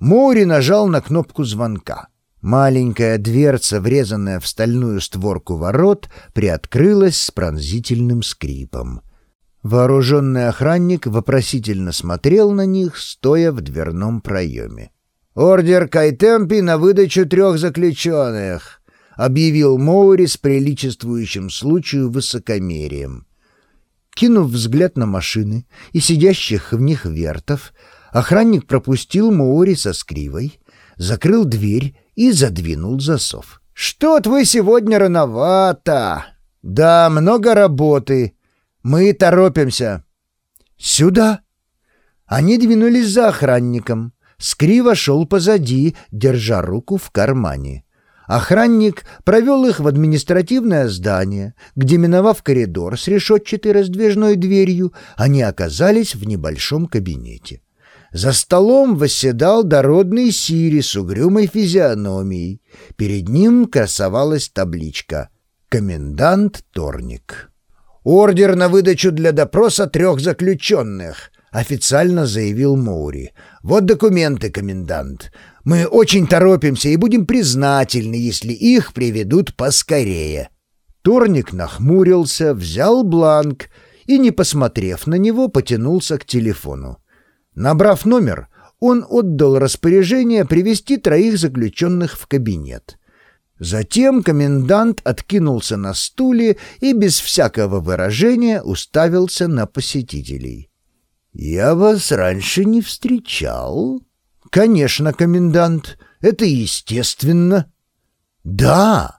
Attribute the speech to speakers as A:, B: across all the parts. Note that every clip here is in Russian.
A: Моури нажал на кнопку звонка. Маленькая дверца, врезанная в стальную створку ворот, приоткрылась с пронзительным скрипом. Вооруженный охранник вопросительно смотрел на них, стоя в дверном проеме. «Ордер Кайтемпи на выдачу трех заключенных», — объявил Моури с приличествующим случаю высокомерием. Кинув взгляд на машины и сидящих в них вертов, охранник пропустил Моури со скривой, закрыл дверь и задвинул засов. «Что-то вы сегодня рановато!» «Да, много работы. Мы торопимся». «Сюда!» Они двинулись за охранником. Скриво шел позади, держа руку в кармане. Охранник провел их в административное здание, где, миновав коридор с решетчатой раздвижной дверью, они оказались в небольшом кабинете. За столом восседал дородный Сири с угрюмой физиономией. Перед ним красовалась табличка «Комендант Торник». «Ордер на выдачу для допроса трех заключенных», — официально заявил Моури. «Вот документы, комендант. Мы очень торопимся и будем признательны, если их приведут поскорее». Торник нахмурился, взял бланк и, не посмотрев на него, потянулся к телефону. Набрав номер, он отдал распоряжение привести троих заключенных в кабинет. Затем комендант откинулся на стуле и без всякого выражения уставился на посетителей. «Я вас раньше не встречал?» «Конечно, комендант, это естественно». «Да,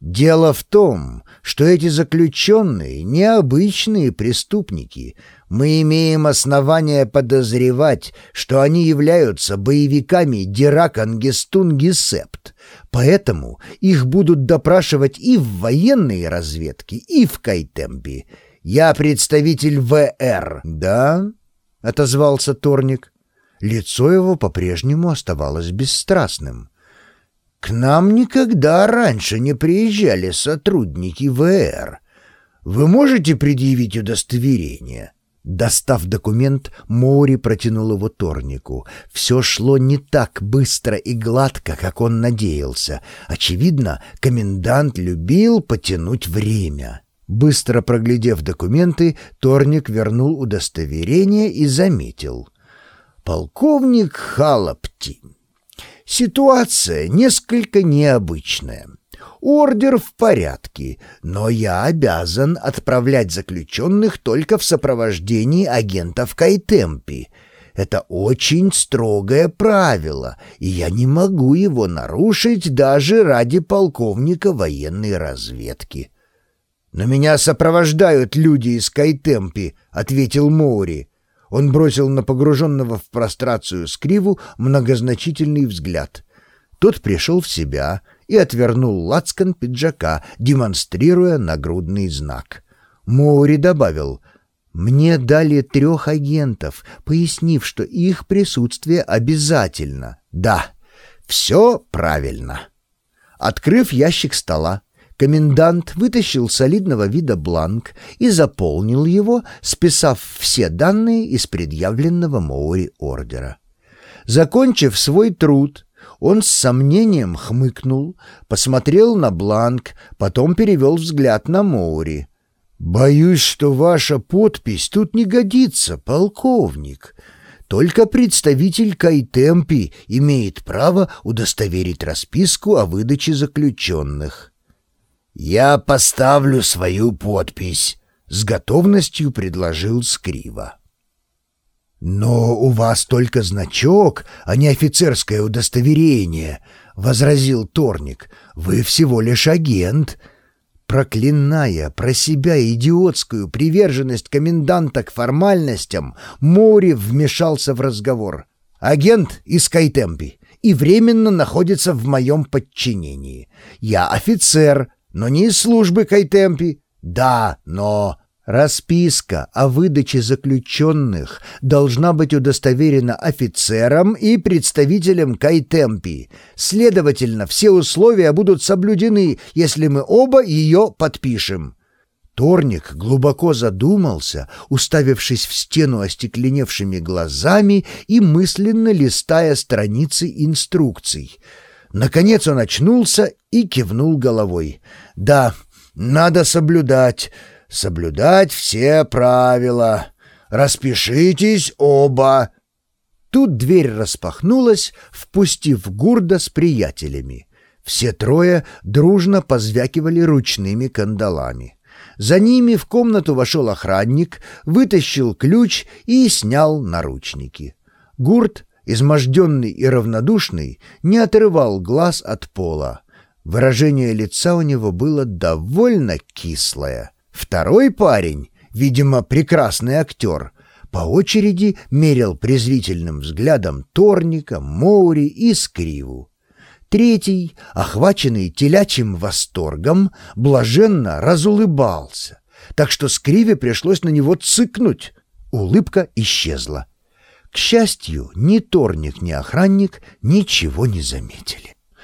A: Дело в том, что эти заключенные — необычные преступники. Мы имеем основания подозревать, что они являются боевиками Дирак-Ангестун-Гесепт. Поэтому их будут допрашивать и в военной разведке, и в Кайтемпе. Я представитель ВР, да? — отозвался Торник. Лицо его по-прежнему оставалось бесстрастным. К нам никогда раньше не приезжали сотрудники ВР. Вы можете предъявить удостоверение?» Достав документ, Моури протянул его Торнику. Все шло не так быстро и гладко, как он надеялся. Очевидно, комендант любил потянуть время. Быстро проглядев документы, Торник вернул удостоверение и заметил. «Полковник Халапти, Ситуация несколько необычная. Ордер в порядке, но я обязан отправлять заключенных только в сопровождении агентов Кайтемпи. Это очень строгое правило, и я не могу его нарушить даже ради полковника военной разведки. «Но меня сопровождают люди из Кайтемпи», — ответил Моури. Он бросил на погруженного в прострацию скриву многозначительный взгляд. Тот пришел в себя и отвернул лацкан пиджака, демонстрируя нагрудный знак. Моури добавил «Мне дали трех агентов, пояснив, что их присутствие обязательно. Да, все правильно». Открыв ящик стола, Комендант вытащил солидного вида бланк и заполнил его, списав все данные из предъявленного Моури ордера. Закончив свой труд, он с сомнением хмыкнул, посмотрел на бланк, потом перевел взгляд на Моури. «Боюсь, что ваша подпись тут не годится, полковник. Только представитель Кайтемпи имеет право удостоверить расписку о выдаче заключенных». «Я поставлю свою подпись», — с готовностью предложил Скрива. «Но у вас только значок, а не офицерское удостоверение», — возразил Торник. «Вы всего лишь агент». Проклиная про себя идиотскую приверженность коменданта к формальностям, Мори вмешался в разговор. «Агент из Кайтемпи и временно находится в моем подчинении. Я офицер, но не из службы Кайтемпи. Да, но расписка о выдаче заключенных должна быть удостоверена офицером и представителем Кайтемпи. Следовательно, все условия будут соблюдены, если мы оба ее подпишем. Торник глубоко задумался, уставившись в стену остекленевшими глазами и мысленно листая страницы инструкций. Наконец он очнулся и кивнул головой. «Да, надо соблюдать, соблюдать все правила. Распишитесь оба!» Тут дверь распахнулась, впустив Гурда с приятелями. Все трое дружно позвякивали ручными кандалами. За ними в комнату вошел охранник, вытащил ключ и снял наручники. Гурт, изможденный и равнодушный, не отрывал глаз от пола. Выражение лица у него было довольно кислое. Второй парень, видимо, прекрасный актер, по очереди мерил презрительным взглядом Торника, Моури и Скриву. Третий, охваченный телячьим восторгом, блаженно разулыбался, так что Скриве пришлось на него цыкнуть. Улыбка исчезла. К счастью, ни Торник, ни охранник ничего не заметили.